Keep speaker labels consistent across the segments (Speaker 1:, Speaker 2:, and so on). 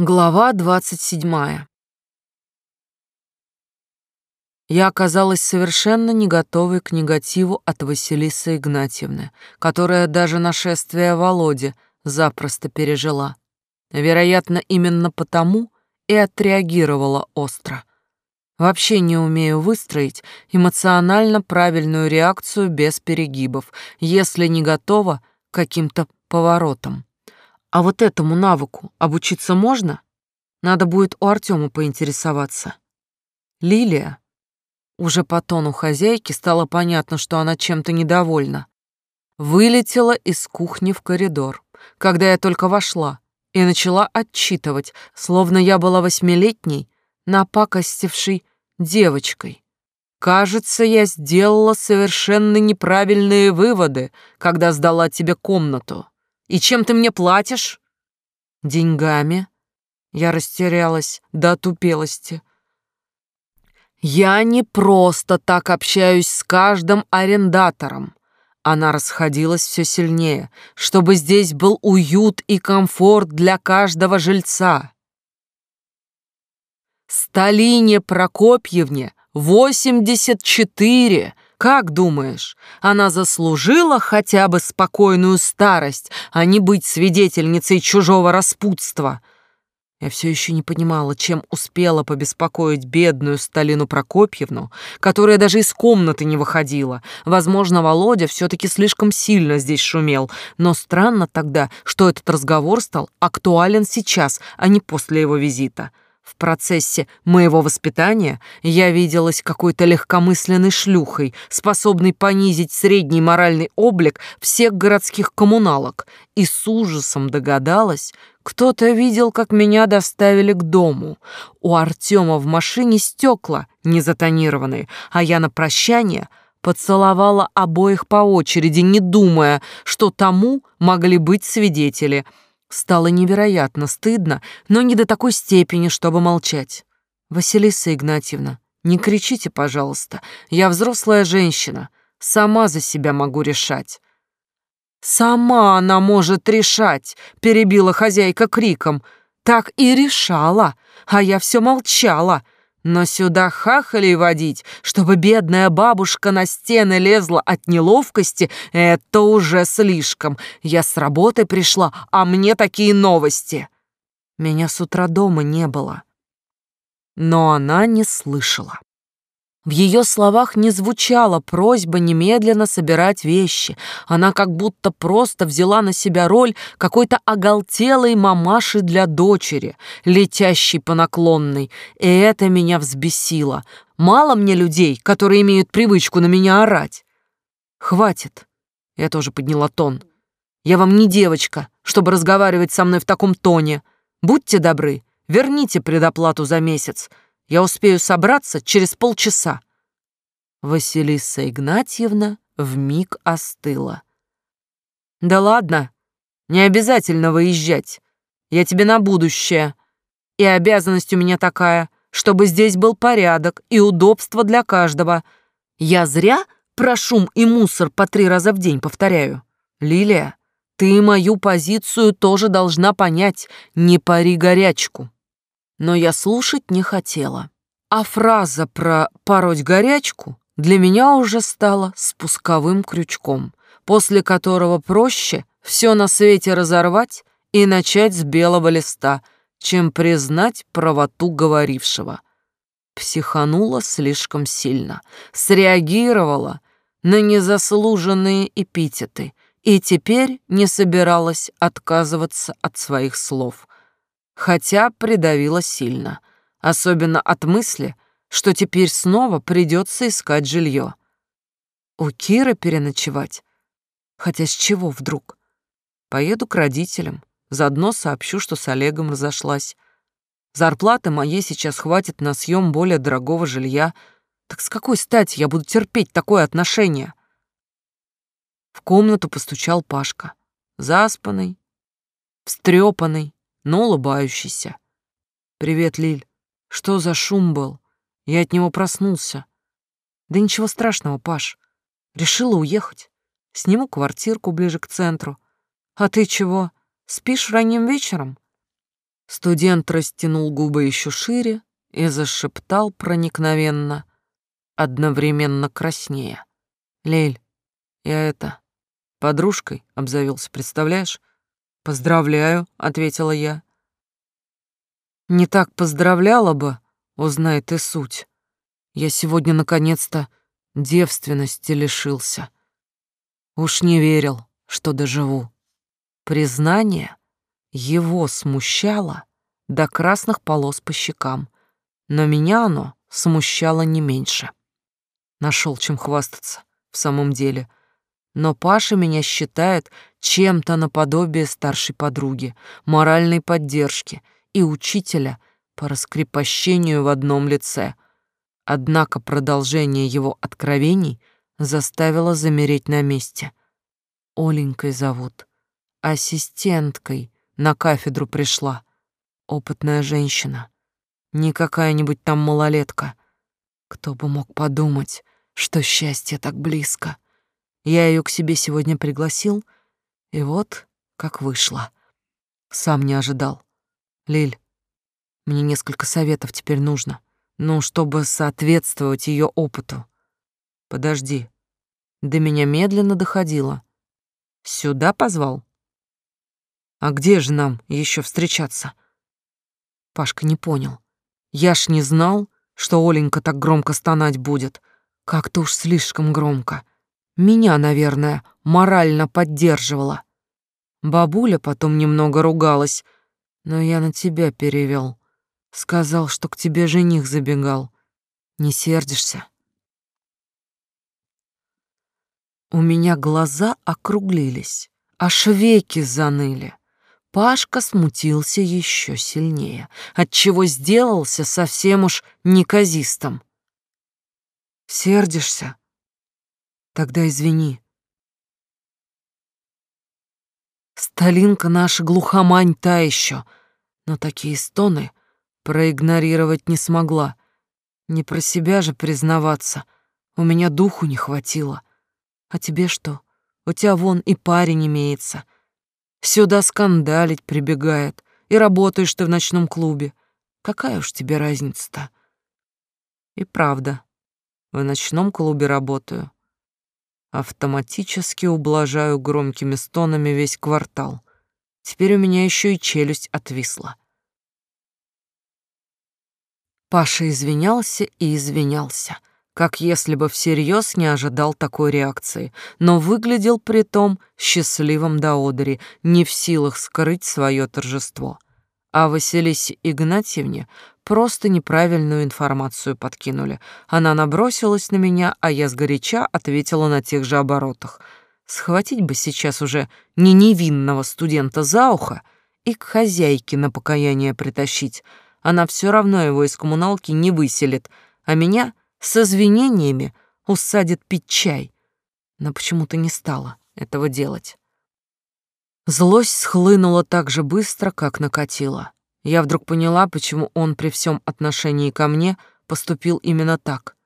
Speaker 1: Глава двадцать седьмая. Я оказалась совершенно не готовой к негативу от Василисы Игнатьевны, которая даже нашествие Володи запросто пережила. Вероятно, именно потому и отреагировала остро. Вообще не умею выстроить эмоционально правильную реакцию без перегибов, если не готова к каким-то поворотам. А вот этому навыку обучиться можно? Надо будет у Артема поинтересоваться. Лилия. Уже по тону хозяйки стало понятно, что она чем-то недовольна. Вылетела из кухни в коридор, когда я только вошла, и начала отчитывать, словно я была восьмилетней, напакостившей девочкой. Кажется, я сделала совершенно неправильные выводы, когда сдала тебе комнату. И чем ты мне платишь? Деньгами. Я растерялась до отупелости. Я не просто так общаюсь с каждым арендатором. Она расходилась все сильнее, чтобы здесь был уют и комфорт для каждого жильца. Сталине Прокопьевне 84, как думаешь, она заслужила хотя бы спокойную старость, а не быть свидетельницей чужого распутства? Я все еще не понимала, чем успела побеспокоить бедную Сталину Прокопьевну, которая даже из комнаты не выходила. Возможно, Володя все-таки слишком сильно здесь шумел, но странно тогда, что этот разговор стал актуален сейчас, а не после его визита. В процессе моего воспитания я виделась какой-то легкомысленной шлюхой, способной понизить средний моральный облик всех городских коммуналок, и с ужасом догадалась, кто-то видел, как меня доставили к дому. У Артема в машине стекла не затонированные, а я на прощание поцеловала обоих по очереди, не думая, что тому могли быть свидетели — Стало невероятно стыдно, но не до такой степени, чтобы молчать. «Василиса Игнатьевна, не кричите, пожалуйста. Я взрослая женщина, сама за себя могу решать». «Сама она может решать», — перебила хозяйка криком. «Так и решала, а я все молчала». Но сюда хахалей водить, чтобы бедная бабушка на стены лезла от неловкости, это уже слишком. Я с работы пришла, а мне такие новости. Меня с утра дома не было. Но она не слышала. В ее словах не звучала просьба немедленно собирать вещи. Она как будто просто взяла на себя роль какой-то оголтелой мамаши для дочери, летящей по наклонной. И это меня взбесило. Мало мне людей, которые имеют привычку на меня орать. Хватит. Я тоже подняла тон. Я вам не девочка, чтобы разговаривать со мной в таком тоне. Будьте добры, верните предоплату за месяц. Я успею собраться через полчаса. Василиса Игнатьевна вмиг остыла. Да ладно, не обязательно выезжать. Я тебе на будущее. И обязанность у меня такая, чтобы здесь был порядок и удобство для каждого. Я зря про шум и мусор по три раза в день повторяю. Лилия, ты мою позицию тоже должна понять, не пари горячку но я слушать не хотела. А фраза про «пороть горячку» для меня уже стала спусковым крючком, после которого проще все на свете разорвать и начать с белого листа, чем признать правоту говорившего. Психанула слишком сильно, среагировала на незаслуженные эпитеты и теперь не собиралась отказываться от своих слов хотя придавило сильно, особенно от мысли, что теперь снова придется искать жилье. У Киры переночевать? Хотя с чего вдруг? Поеду к родителям, заодно сообщу, что с Олегом разошлась. Зарплаты моей сейчас хватит на съем более дорогого жилья. Так с какой стати я буду терпеть такое отношение? В комнату постучал Пашка. Заспанный, встрепанный, но улыбающийся. «Привет, Лиль. Что за шум был? Я от него проснулся». «Да ничего страшного, Паш. Решила уехать. Сниму квартирку ближе к центру. А ты чего, спишь ранним вечером?» Студент растянул губы еще шире и зашептал проникновенно, одновременно краснея. «Лель, я это, подружкой обзавелся, представляешь?» «Поздравляю», — ответила я. «Не так поздравляла бы, узнай ты суть. Я сегодня наконец-то девственности лишился. Уж не верил, что доживу. Признание его смущало до красных полос по щекам, но меня оно смущало не меньше. Нашел чем хвастаться, в самом деле. Но Паша меня считает чем-то наподобие старшей подруги, моральной поддержки и учителя по раскрепощению в одном лице. Однако продолжение его откровений заставило замереть на месте. Оленькой зовут. Ассистенткой на кафедру пришла. Опытная женщина. Не какая-нибудь там малолетка. Кто бы мог подумать, что счастье так близко. Я ее к себе сегодня пригласил, и вот как вышло. Сам не ожидал. Лиль, мне несколько советов теперь нужно, ну, чтобы соответствовать ее опыту. Подожди. До меня медленно доходило. Сюда позвал? А где же нам еще встречаться? Пашка не понял. Я ж не знал, что Оленька так громко стонать будет. Как-то уж слишком громко. Меня, наверное, морально поддерживала. Бабуля потом немного ругалась, но я на тебя перевел. Сказал, что к тебе жених забегал. Не сердишься? У меня глаза округлились, аж веки заныли. Пашка смутился еще сильнее, отчего сделался совсем уж неказистым. «Сердишься? Тогда извини». Сталинка наша глухомань та еще, но такие стоны проигнорировать не смогла. Не про себя же признаваться, у меня духу не хватило. А тебе что? У тебя вон и парень имеется. Сюда скандалить прибегает, и работаешь ты в ночном клубе. Какая уж тебе разница-то? И правда, в ночном клубе работаю. Автоматически ублажаю громкими стонами весь квартал. Теперь у меня еще и челюсть отвисла. Паша извинялся и извинялся как если бы всерьез не ожидал такой реакции, но выглядел при том счастливым до одери, не в силах скрыть свое торжество. А Василисе Игнатьевне просто неправильную информацию подкинули. Она набросилась на меня, а я сгоряча ответила на тех же оборотах. Схватить бы сейчас уже не невинного студента за ухо и к хозяйке на покаяние притащить. Она все равно его из коммуналки не выселит, а меня — с извинениями усадит пить чай, но почему-то не стала этого делать. Злость схлынула так же быстро, как накатила. Я вдруг поняла, почему он при всем отношении ко мне поступил именно так.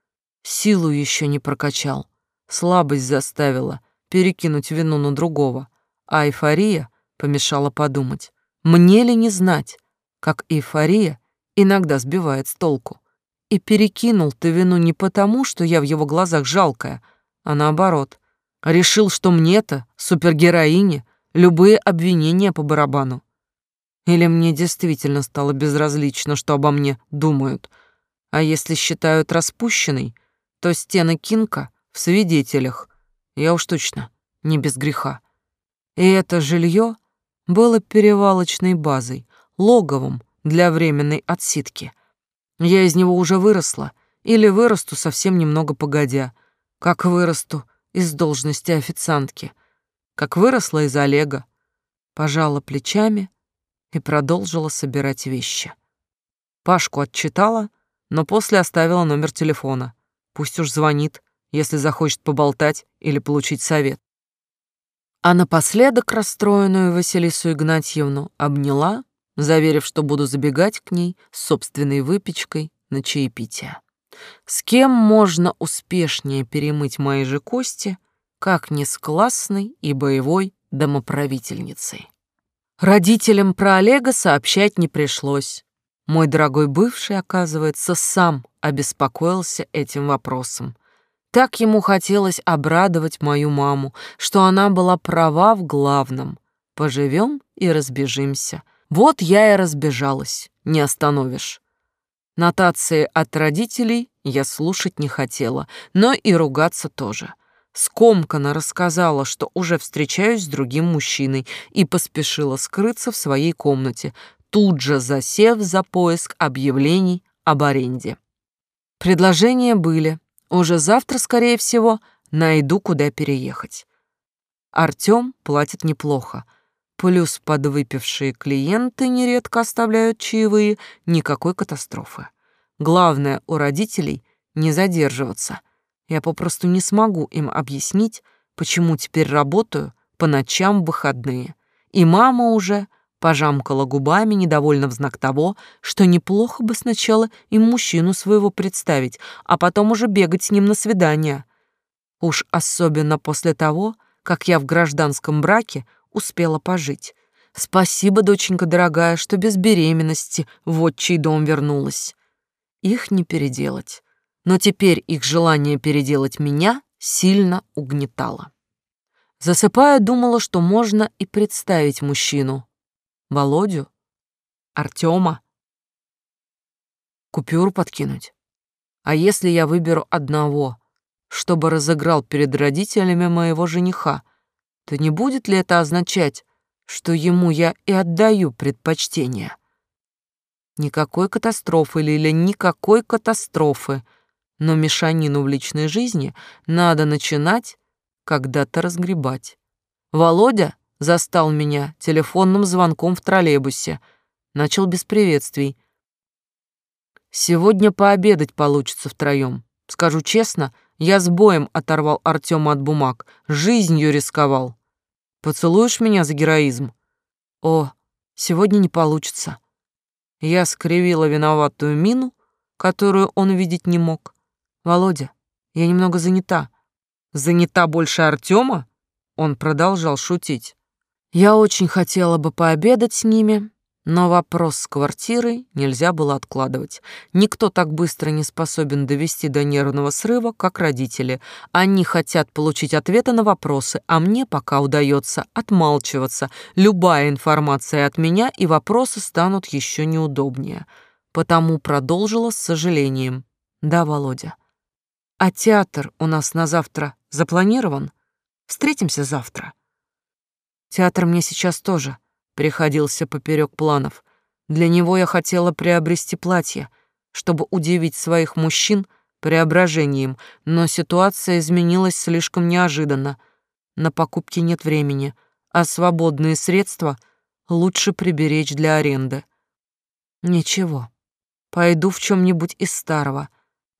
Speaker 1: Силу еще не прокачал, слабость заставила перекинуть вину на другого, а эйфория помешала подумать, мне ли не знать, как эйфория иногда сбивает с толку. И перекинул ты вину не потому, что я в его глазах жалкая, а наоборот. Решил, что мне-то, супергероине, любые обвинения по барабану. Или мне действительно стало безразлично, что обо мне думают. А если считают распущенной, то стены Кинка в свидетелях. Я уж точно не без греха. И это жилье было перевалочной базой, логовом для временной отсидки — я из него уже выросла, или вырасту совсем немного погодя, как вырасту из должности официантки, как выросла из Олега, пожала плечами и продолжила собирать вещи. Пашку отчитала, но после оставила номер телефона. Пусть уж звонит, если захочет поболтать или получить совет. А напоследок расстроенную Василису Игнатьевну обняла заверив, что буду забегать к ней с собственной выпечкой на чаепитие. С кем можно успешнее перемыть мои же кости, как не с классной и боевой домоправительницей? Родителям про Олега сообщать не пришлось. Мой дорогой бывший, оказывается, сам обеспокоился этим вопросом. Так ему хотелось обрадовать мою маму, что она была права в главном. Поживем и разбежимся. Вот я и разбежалась, не остановишь. Нотации от родителей я слушать не хотела, но и ругаться тоже. Скомканно рассказала, что уже встречаюсь с другим мужчиной и поспешила скрыться в своей комнате, тут же засев за поиск объявлений об аренде. Предложения были. Уже завтра, скорее всего, найду, куда переехать. Артём платит неплохо. Плюс подвыпившие клиенты нередко оставляют чаевые, никакой катастрофы. Главное у родителей не задерживаться. Я попросту не смогу им объяснить, почему теперь работаю по ночам в выходные. И мама уже пожамкала губами, недовольно в знак того, что неплохо бы сначала им мужчину своего представить, а потом уже бегать с ним на свидание. Уж особенно после того, как я в гражданском браке успела пожить. Спасибо, доченька дорогая, что без беременности в отчий дом вернулась. Их не переделать. Но теперь их желание переделать меня сильно угнетало. Засыпая, думала, что можно и представить мужчину, Володю? Артема? Купюру подкинуть? А если я выберу одного, чтобы разыграл перед родителями моего жениха, то не будет ли это означать, что ему я и отдаю предпочтение? Никакой катастрофы, Лиля, никакой катастрофы. Но мешанину в личной жизни надо начинать когда-то разгребать. Володя Застал меня телефонным звонком в троллейбусе. Начал без приветствий. Сегодня пообедать получится втроем. Скажу честно, я с боем оторвал Артема от бумаг, жизнью рисковал. Поцелуешь меня за героизм? О, сегодня не получится. Я скривила виноватую мину, которую он видеть не мог. Володя, я немного занята. Занята больше Артема? Он продолжал шутить. Я очень хотела бы пообедать с ними, но вопрос с квартирой нельзя было откладывать. Никто так быстро не способен довести до нервного срыва, как родители. Они хотят получить ответы на вопросы, а мне пока удается отмалчиваться. Любая информация от меня и вопросы станут еще неудобнее. Потому продолжила с сожалением. Да, Володя. А театр у нас на завтра запланирован? Встретимся завтра. Театр мне сейчас тоже приходился поперек планов. Для него я хотела приобрести платье, чтобы удивить своих мужчин преображением, но ситуация изменилась слишком неожиданно. На покупки нет времени, а свободные средства лучше приберечь для аренды. Ничего, пойду в чем нибудь из старого,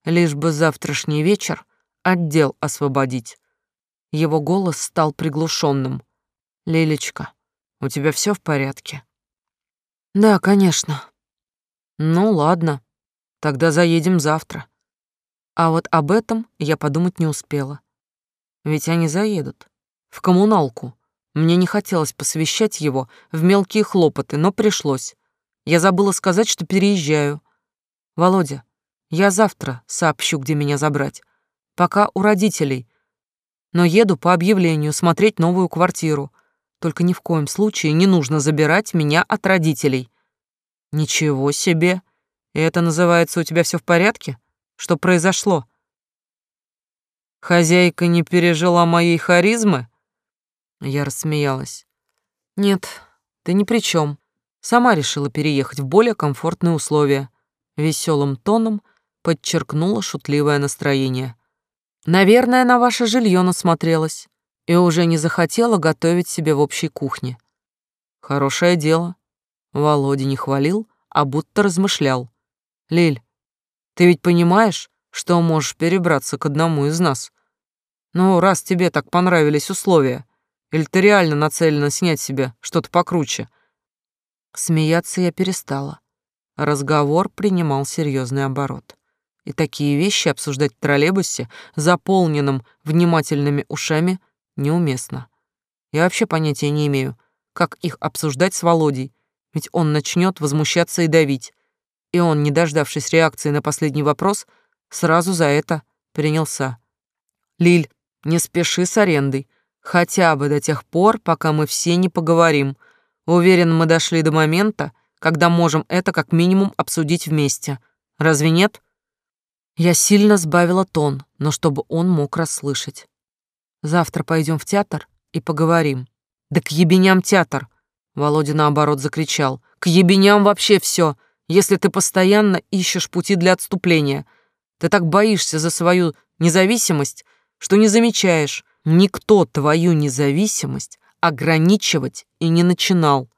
Speaker 1: лишь бы завтрашний вечер отдел освободить. Его голос стал приглушенным. Лилечка, у тебя все в порядке? Да, конечно. Ну ладно, тогда заедем завтра. А вот об этом я подумать не успела. Ведь они заедут. В коммуналку. Мне не хотелось посвящать его в мелкие хлопоты, но пришлось. Я забыла сказать, что переезжаю. Володя, я завтра сообщу, где меня забрать. Пока у родителей. Но еду по объявлению смотреть новую квартиру. Только ни в коем случае не нужно забирать меня от родителей. Ничего себе. Это называется у тебя все в порядке? Что произошло? Хозяйка не пережила моей харизмы? Я рассмеялась. Нет, ты ни при чем. Сама решила переехать в более комфортные условия. Веселым тоном подчеркнула шутливое настроение. Наверное, на ваше жилье насмотрелась и уже не захотела готовить себе в общей кухне. Хорошее дело. Володя не хвалил, а будто размышлял. Лиль, ты ведь понимаешь, что можешь перебраться к одному из нас? Ну, раз тебе так понравились условия, или ты реально нацелена снять себе что-то покруче? Смеяться я перестала. Разговор принимал серьезный оборот. И такие вещи обсуждать в троллейбусе, заполненном внимательными ушами, неуместно. Я вообще понятия не имею, как их обсуждать с Володей, ведь он начнет возмущаться и давить. И он, не дождавшись реакции на последний вопрос, сразу за это принялся. «Лиль, не спеши с арендой, хотя бы до тех пор, пока мы все не поговорим. Уверен, мы дошли до момента, когда можем это как минимум обсудить вместе. Разве нет?» Я сильно сбавила тон, но чтобы он мог расслышать. «Завтра пойдем в театр и поговорим». «Да к ебеням театр!» Володя наоборот закричал. «К ебеням вообще все, если ты постоянно ищешь пути для отступления. Ты так боишься за свою независимость, что не замечаешь, никто твою независимость ограничивать и не начинал.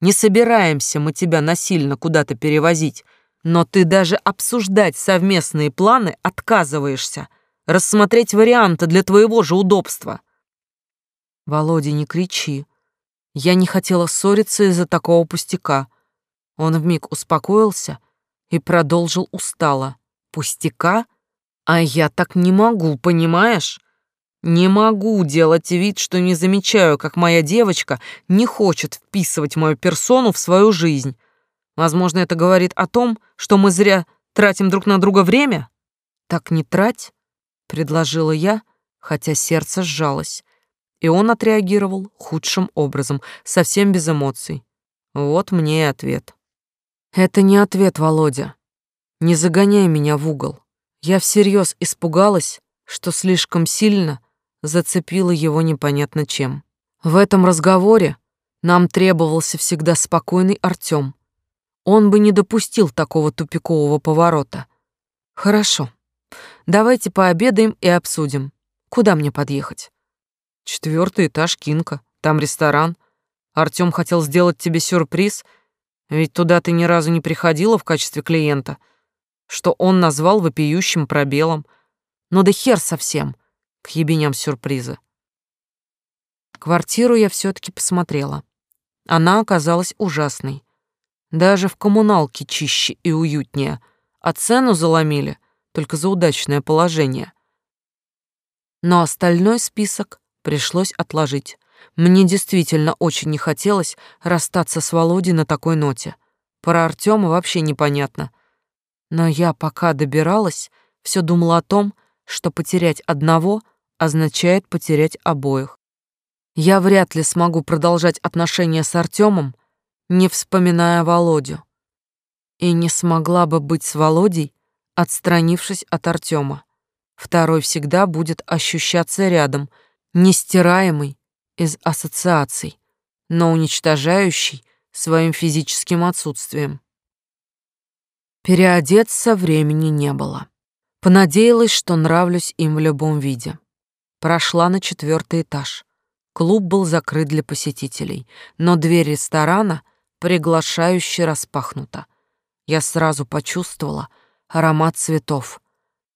Speaker 1: Не собираемся мы тебя насильно куда-то перевозить, но ты даже обсуждать совместные планы отказываешься, рассмотреть варианты для твоего же удобства. Володя, не кричи. Я не хотела ссориться из-за такого пустяка. Он вмиг успокоился и продолжил устало. Пустяка? А я так не могу, понимаешь? Не могу делать вид, что не замечаю, как моя девочка не хочет вписывать мою персону в свою жизнь. Возможно, это говорит о том, что мы зря тратим друг на друга время? Так не трать, предложила я, хотя сердце сжалось. И он отреагировал худшим образом, совсем без эмоций. Вот мне и ответ. Это не ответ, Володя. Не загоняй меня в угол. Я всерьез испугалась, что слишком сильно зацепила его непонятно чем. В этом разговоре нам требовался всегда спокойный Артём, он бы не допустил такого тупикового поворота. Хорошо. Давайте пообедаем и обсудим. Куда мне подъехать? Четвертый этаж Кинка. Там ресторан. Артём хотел сделать тебе сюрприз, ведь туда ты ни разу не приходила в качестве клиента, что он назвал вопиющим пробелом. Но да хер совсем к ебеням сюрприза. Квартиру я все таки посмотрела. Она оказалась ужасной. Даже в коммуналке чище и уютнее, а цену заломили только за удачное положение. Но остальной список пришлось отложить. Мне действительно очень не хотелось расстаться с Володей на такой ноте. Про Артема вообще непонятно. Но я пока добиралась, все думала о том, что потерять одного означает потерять обоих. Я вряд ли смогу продолжать отношения с Артемом, не вспоминая Володю. И не смогла бы быть с Володей, отстранившись от Артема. Второй всегда будет ощущаться рядом, нестираемый из ассоциаций, но уничтожающий своим физическим отсутствием. Переодеться времени не было. Понадеялась, что нравлюсь им в любом виде. Прошла на четвертый этаж. Клуб был закрыт для посетителей, но дверь ресторана — приглашающе распахнута. Я сразу почувствовала аромат цветов.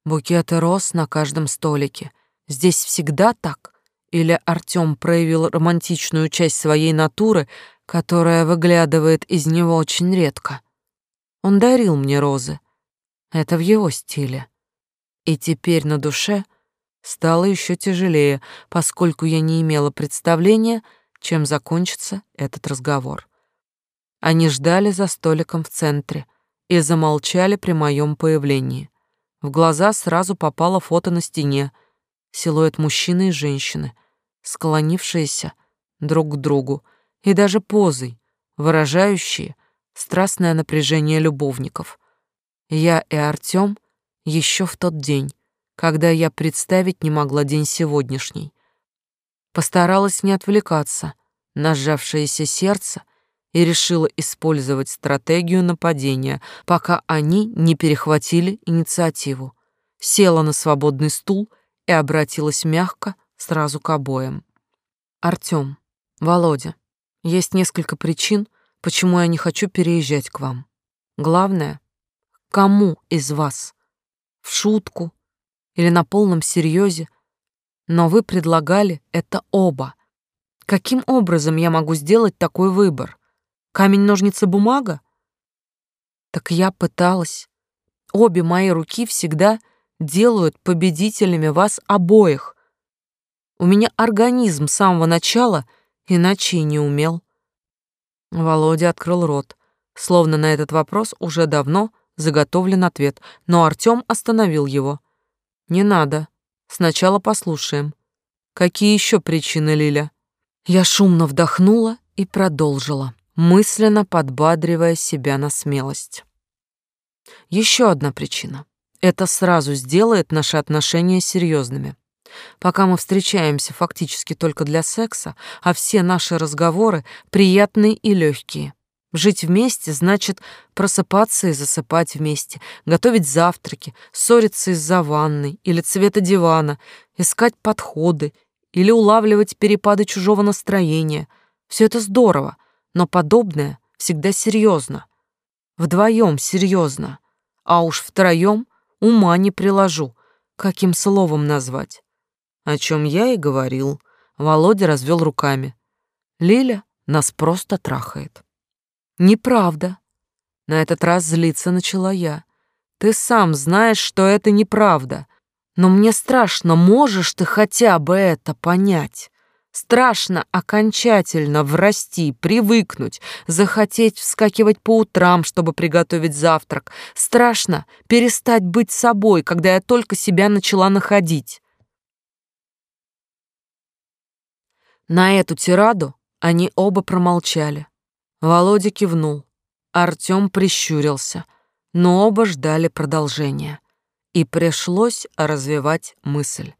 Speaker 1: Букеты роз на каждом столике. Здесь всегда так? Или Артём проявил романтичную часть своей натуры, которая выглядывает из него очень редко? Он дарил мне розы. Это в его стиле. И теперь на душе стало еще тяжелее, поскольку я не имела представления, чем закончится этот разговор. Они ждали за столиком в центре и замолчали при моем появлении. В глаза сразу попало фото на стене, силуэт мужчины и женщины, склонившиеся друг к другу, и даже позой, выражающие страстное напряжение любовников. Я и Артём еще в тот день, когда я представить не могла день сегодняшний. Постаралась не отвлекаться на сжавшееся сердце и решила использовать стратегию нападения, пока они не перехватили инициативу. Села на свободный стул и обратилась мягко сразу к обоим. «Артём, Володя, есть несколько причин, почему я не хочу переезжать к вам. Главное, кому из вас? В шутку или на полном серьезе? Но вы предлагали это оба. Каким образом я могу сделать такой выбор? Камень, ножницы, бумага? Так я пыталась. Обе мои руки всегда делают победителями вас обоих. У меня организм с самого начала Иначе и не умел. Володя открыл рот, словно на этот вопрос уже давно заготовлен ответ, но Артём остановил его. «Не надо. Сначала послушаем. Какие еще причины, Лиля?» Я шумно вдохнула и продолжила, мысленно подбадривая себя на смелость. Еще одна причина. Это сразу сделает наши отношения серьезными. Пока мы встречаемся фактически только для секса, а все наши разговоры приятные и легкие. Жить вместе значит просыпаться и засыпать вместе, готовить завтраки, ссориться из-за ванной или цвета дивана, искать подходы или улавливать перепады чужого настроения. Все это здорово, но подобное всегда серьезно. Вдвоем серьезно, а уж втроем ума не приложу, каким словом назвать. О чем я и говорил. Володя развел руками. Лиля нас просто трахает. Неправда. На этот раз злиться начала я. Ты сам знаешь, что это неправда. Но мне страшно, можешь ты хотя бы это понять? Страшно окончательно врасти, привыкнуть, захотеть вскакивать по утрам, чтобы приготовить завтрак. Страшно перестать быть собой, когда я только себя начала находить. На эту тираду они оба промолчали. Володя кивнул. Артём прищурился, но оба ждали продолжения. И пришлось развивать мысль.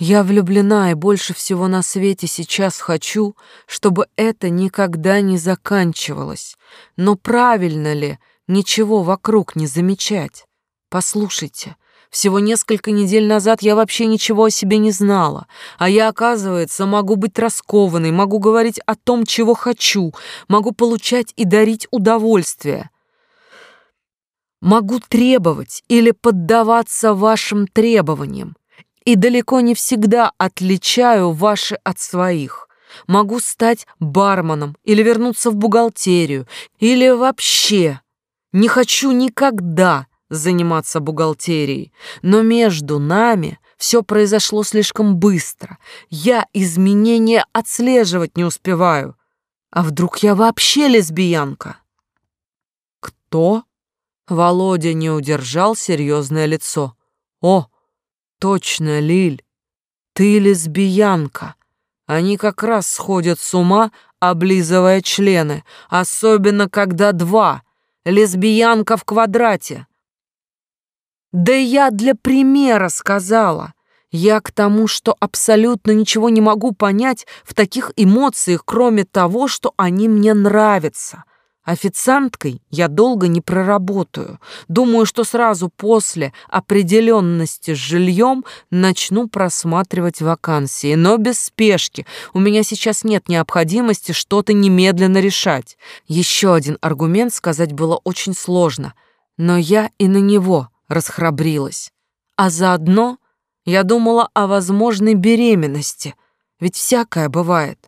Speaker 1: Я влюблена и больше всего на свете сейчас хочу, чтобы это никогда не заканчивалось. Но правильно ли ничего вокруг не замечать? Послушайте, всего несколько недель назад я вообще ничего о себе не знала, а я, оказывается, могу быть раскованной, могу говорить о том, чего хочу, могу получать и дарить удовольствие. Могу требовать или поддаваться вашим требованиям, и далеко не всегда отличаю ваши от своих. Могу стать барменом или вернуться в бухгалтерию, или вообще не хочу никогда заниматься бухгалтерией, но между нами все произошло слишком быстро. Я изменения отслеживать не успеваю. А вдруг я вообще лесбиянка? Кто? Володя не удержал серьезное лицо. О, точно, Лиль, ты лесбиянка. Они как раз сходят с ума, облизывая члены, особенно когда два. Лесбиянка в квадрате. Да я для примера сказала. Я к тому, что абсолютно ничего не могу понять в таких эмоциях, кроме того, что они мне нравятся. Официанткой я долго не проработаю. Думаю, что сразу после определенности с жильем начну просматривать вакансии, но без спешки. У меня сейчас нет необходимости что-то немедленно решать. Еще один аргумент сказать было очень сложно, но я и на него расхрабрилась. А заодно я думала о возможной беременности, ведь всякое бывает.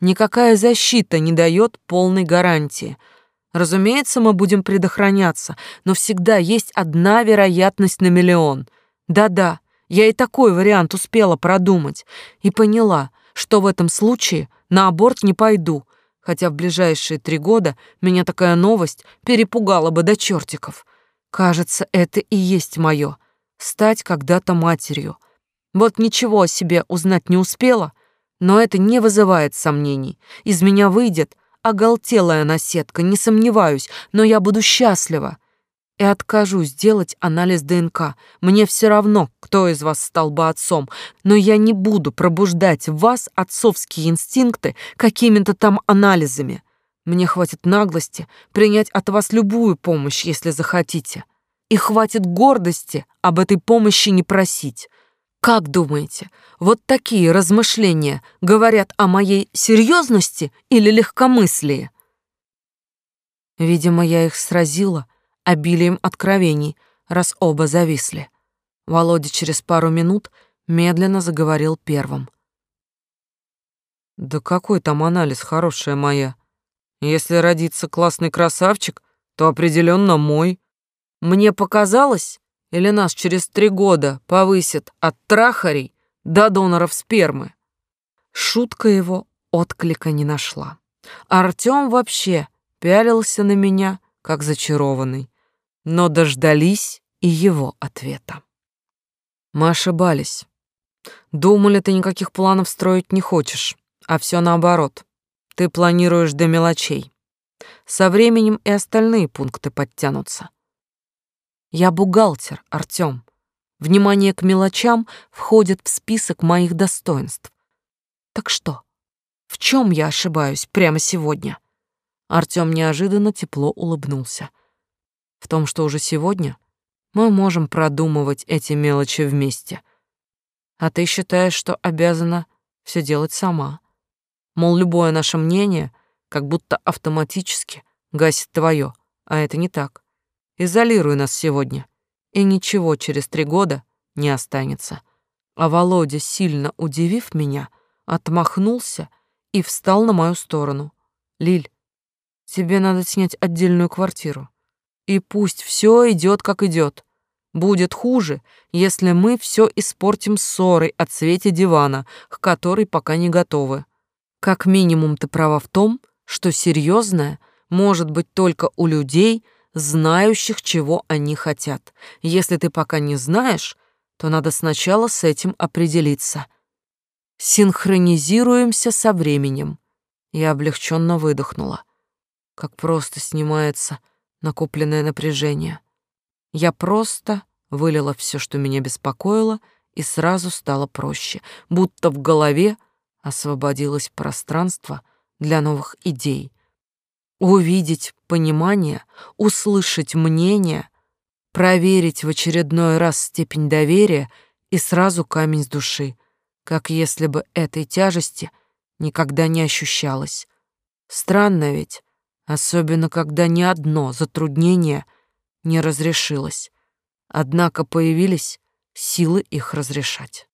Speaker 1: Никакая защита не дает полной гарантии. Разумеется, мы будем предохраняться, но всегда есть одна вероятность на миллион. Да-да, я и такой вариант успела продумать и поняла, что в этом случае на аборт не пойду, хотя в ближайшие три года меня такая новость перепугала бы до чертиков. Кажется, это и есть мое — стать когда-то матерью. Вот ничего о себе узнать не успела, но это не вызывает сомнений. Из меня выйдет оголтелая наседка, не сомневаюсь, но я буду счастлива. И откажусь делать анализ ДНК. Мне все равно, кто из вас стал бы отцом, но я не буду пробуждать в вас отцовские инстинкты какими-то там анализами. Мне хватит наглости принять от вас любую помощь, если захотите. И хватит гордости об этой помощи не просить. Как думаете, вот такие размышления говорят о моей серьезности или легкомыслии? Видимо, я их сразила обилием откровений, раз оба зависли. Володя через пару минут медленно заговорил первым. «Да какой там анализ, хорошая моя? Если родится классный красавчик, то определенно мой. Мне показалось, или нас через три года повысят от трахарей до доноров спермы. Шутка его отклика не нашла. Артём вообще пялился на меня, как зачарованный, но дождались и его ответа. Мы ошибались. Думали, ты никаких планов строить не хочешь, а все наоборот. Ты планируешь до мелочей. Со временем и остальные пункты подтянутся. Я бухгалтер, Артём. Внимание к мелочам входит в список моих достоинств. Так что, в чем я ошибаюсь прямо сегодня? Артём неожиданно тепло улыбнулся. В том, что уже сегодня мы можем продумывать эти мелочи вместе. А ты считаешь, что обязана все делать сама. Мол, любое наше мнение как будто автоматически гасит твое, а это не так. Изолируй нас сегодня, и ничего через три года не останется. А Володя, сильно удивив меня, отмахнулся и встал на мою сторону. Лиль, тебе надо снять отдельную квартиру. И пусть все идет, как идет. Будет хуже, если мы все испортим ссорой о цвете дивана, к которой пока не готовы. Как минимум ты права в том, что серьезное может быть только у людей, знающих, чего они хотят. Если ты пока не знаешь, то надо сначала с этим определиться. Синхронизируемся со временем. Я облегченно выдохнула. Как просто снимается накопленное напряжение. Я просто вылила все, что меня беспокоило, и сразу стало проще, будто в голове освободилось пространство для новых идей. Увидеть понимание, услышать мнение, проверить в очередной раз степень доверия и сразу камень с души, как если бы этой тяжести никогда не ощущалось. Странно ведь, особенно когда ни одно затруднение не разрешилось, однако появились силы их разрешать.